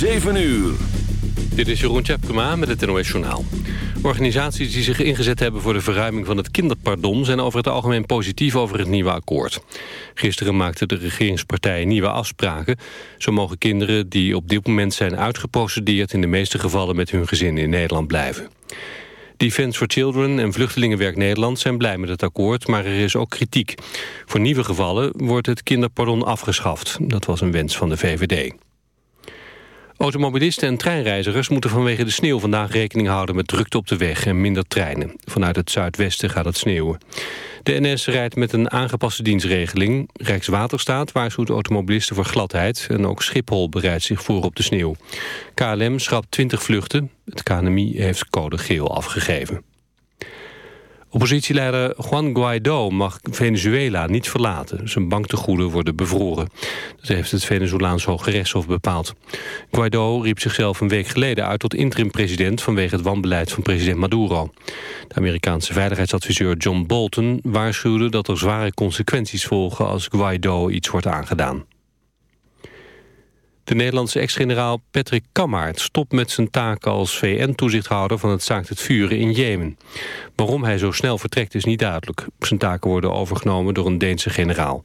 7 uur. Dit is Jeroen Tjepkema met het NOS Journaal. Organisaties die zich ingezet hebben voor de verruiming van het kinderpardon... zijn over het algemeen positief over het nieuwe akkoord. Gisteren maakten de regeringspartijen nieuwe afspraken. Zo mogen kinderen die op dit moment zijn uitgeprocedeerd... in de meeste gevallen met hun gezin in Nederland blijven. Defence for Children en Vluchtelingenwerk Nederland zijn blij met het akkoord, maar er is ook kritiek. Voor nieuwe gevallen wordt het kinderpardon afgeschaft. Dat was een wens van de VVD. Automobilisten en treinreizigers moeten vanwege de sneeuw vandaag rekening houden met drukte op de weg en minder treinen. Vanuit het zuidwesten gaat het sneeuwen. De NS rijdt met een aangepaste dienstregeling. Rijkswaterstaat waarschuwt automobilisten voor gladheid en ook Schiphol bereidt zich voor op de sneeuw. KLM schrapt 20 vluchten. Het KNMI heeft code geel afgegeven. Oppositieleider Juan Guaido mag Venezuela niet verlaten. Zijn banktegoeden worden bevroren. Dat heeft het Venezolaans Hoge Rechtshof bepaald. Guaido riep zichzelf een week geleden uit tot interim-president... vanwege het wanbeleid van president Maduro. De Amerikaanse veiligheidsadviseur John Bolton waarschuwde... dat er zware consequenties volgen als Guaido iets wordt aangedaan. De Nederlandse ex-generaal Patrick Kammaert stopt met zijn taak als VN-toezichthouder van het zaakt het vuren in Jemen. Waarom hij zo snel vertrekt is niet duidelijk. Zijn taken worden overgenomen door een Deense generaal.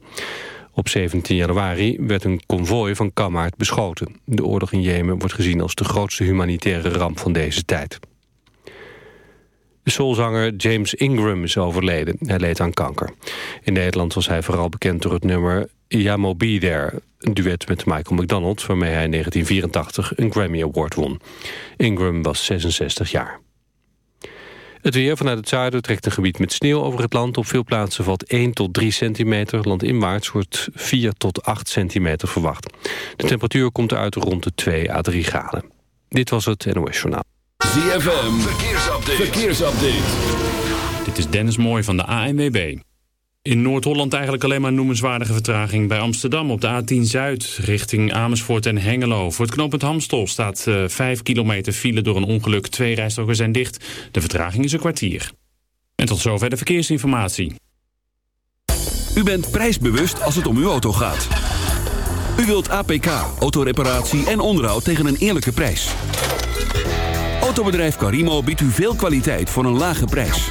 Op 17 januari werd een konvooi van Kammaert beschoten. De oorlog in Jemen wordt gezien als de grootste humanitaire ramp van deze tijd. De soulzanger James Ingram is overleden. Hij leed aan kanker. In Nederland was hij vooral bekend door het nummer Yamo Be There... een duet met Michael McDonald... waarmee hij in 1984 een Grammy Award won. Ingram was 66 jaar. Het weer vanuit het zuiden trekt een gebied met sneeuw over het land. Op veel plaatsen valt 1 tot 3 centimeter. Landinwaarts wordt 4 tot 8 centimeter verwacht. De temperatuur komt uit rond de 2 à 3 graden. Dit was het NOS Journaal. ZFM, verkeersupdate. verkeersupdate. Dit is Dennis Mooij van de ANWB. In Noord-Holland eigenlijk alleen maar noemenswaardige vertraging. Bij Amsterdam op de A10 Zuid richting Amersfoort en Hengelo. Voor het knooppunt Hamstol staat uh, eh, 5 kilometer file door een ongeluk. Twee rijstroken zijn dicht. De vertraging is een kwartier. En tot zover de verkeersinformatie. U bent prijsbewust als het om uw auto gaat. U wilt APK, autoreparatie en onderhoud tegen een eerlijke prijs. Autobedrijf Carimo biedt u veel kwaliteit voor een lage prijs.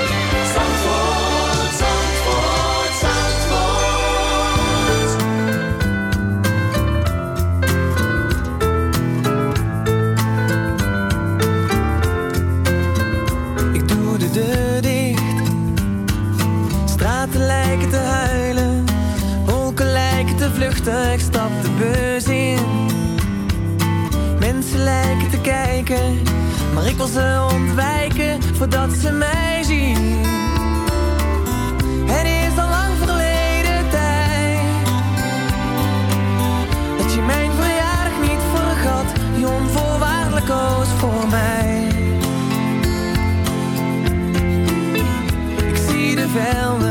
Maar ik wil ze ontwijken Voordat ze mij zien. Het is al lang verleden tijd Dat je mijn verjaardag niet vergat. Die onvoorwaardelijk koos voor mij. Ik zie de velden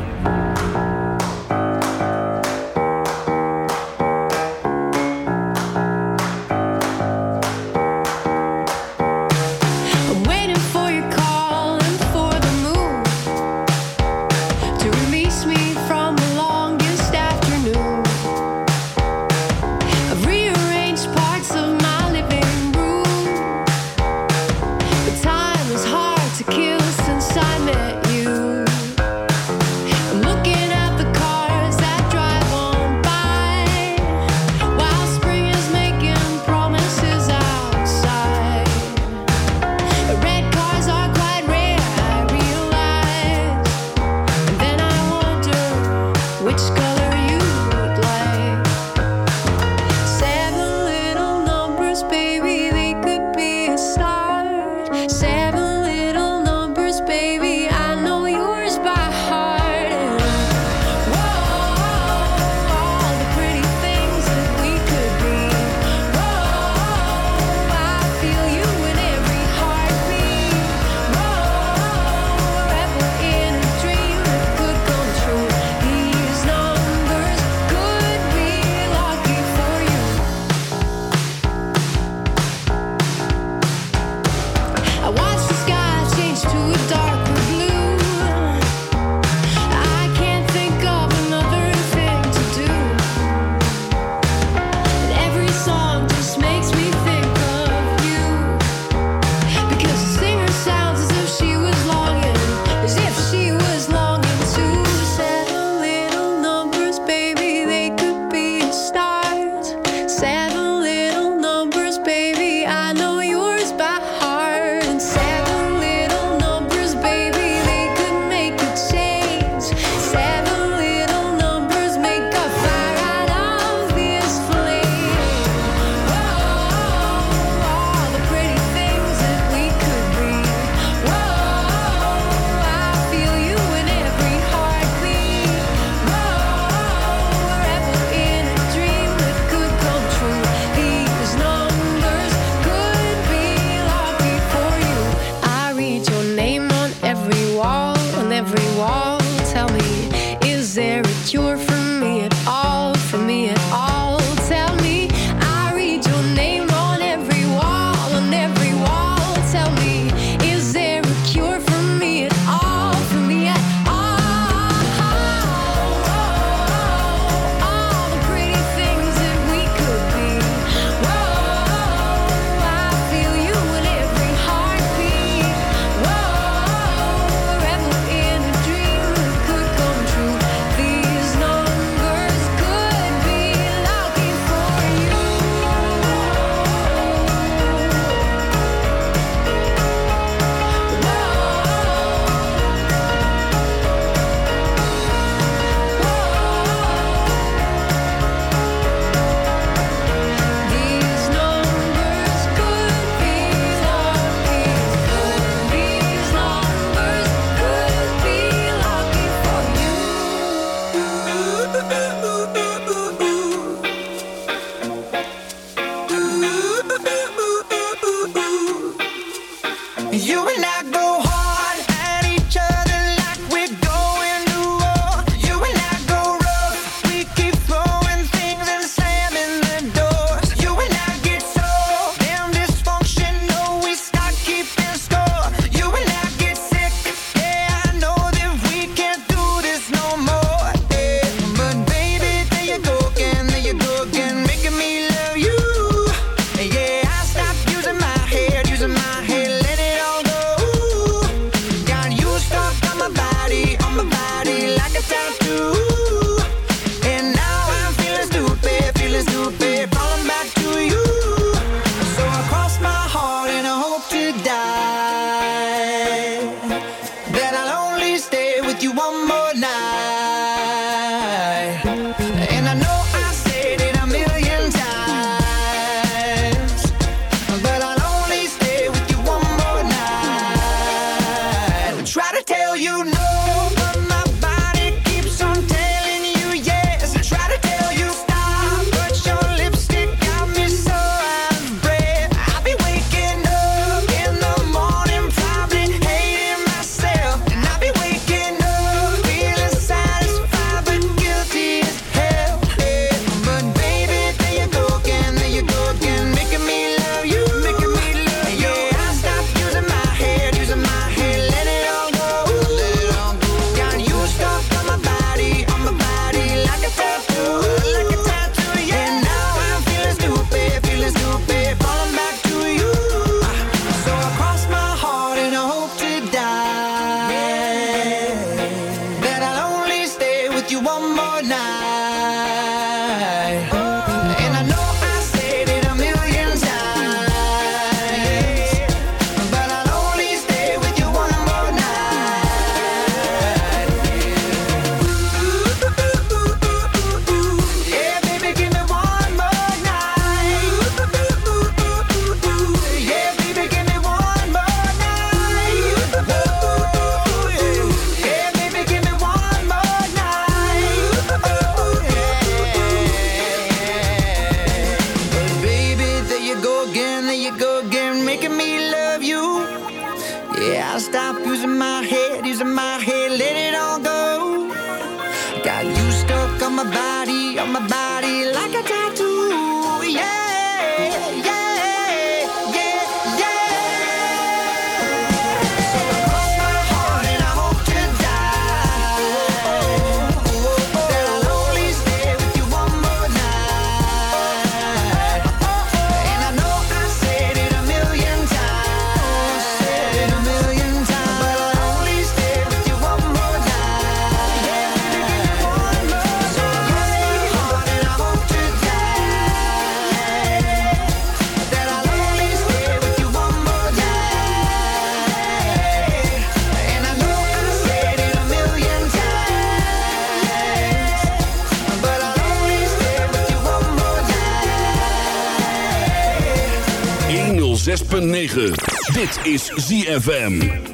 Is ZFM.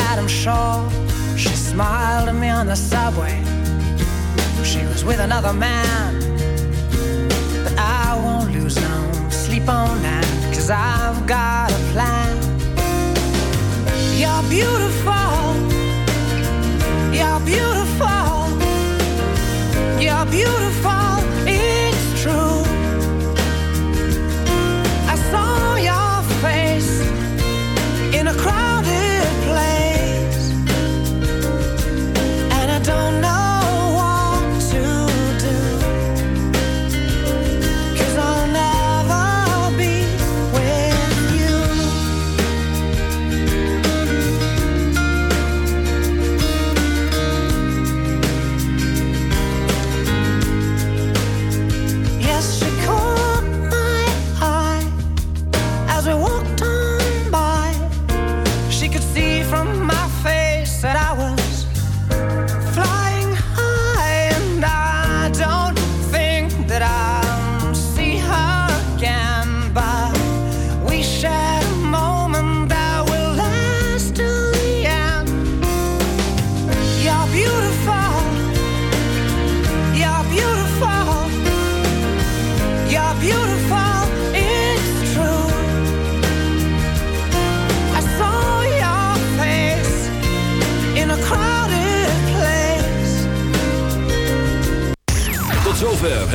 I'm sure. She smiled at me on the subway. She was with another man. But I won't lose no sleep on that. Cause I've got a plan. You're beautiful. You're beautiful. You're beautiful. It's true.